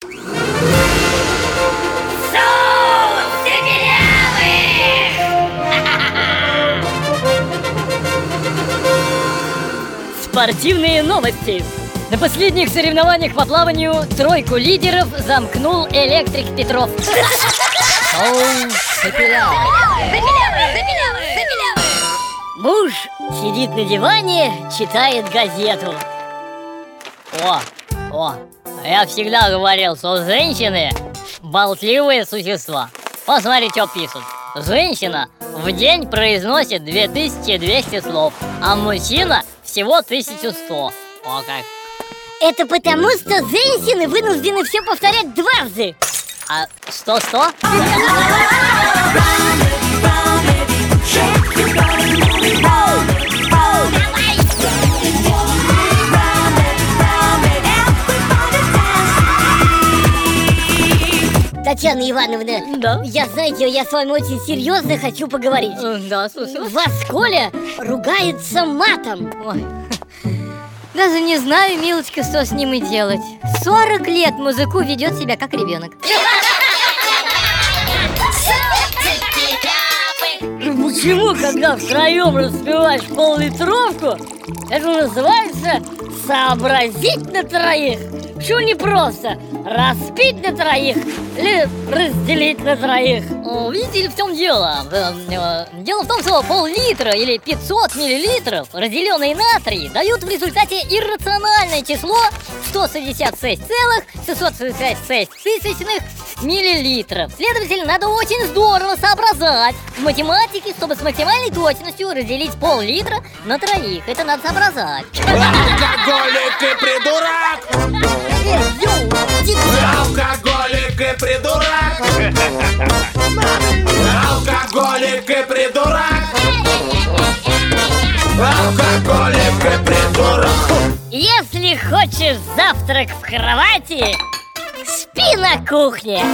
Спортивные новости. На последних соревнованиях по плаванию тройку лидеров замкнул электрик Петров. Муж сидит на диване, читает газету. О, о, я всегда говорил, что женщины болтливые существа. Посмотри, что пишут. Женщина в день произносит 2200 слов, а мужчина всего 1100. О, как. Это потому, что женщины вынуждены все повторять дважды А что-что? Татьяна Ивановна, Да. я, знаете, я с вами очень серьезно хочу поговорить Да, слушай. Вас Коля ругается матом Ой. Даже не знаю, милочка, что с ним и делать 40 лет музыку ведет себя как ребенок Почему, когда втроем распиваешь пол-литровку, это называется сообразить на троих? Почему не просто распить на троих или разделить на троих? Видите ли, в чем дело? Э, э, Дело в том, что пол-литра или 500 миллилитров, разделенные на три, дают в результате иррациональное число 166,666 тысячных миллилитров. Следовательно, надо очень здорово сообразать в математике, чтобы с максимальной точностью разделить пол-литра на троих. Это надо сообразать. Алкоголик и придурок! Алкоголик и придурок! Алкоголик и придурок! Алкоголик и придурок! Если хочешь завтрак в кровати, спи на кухне.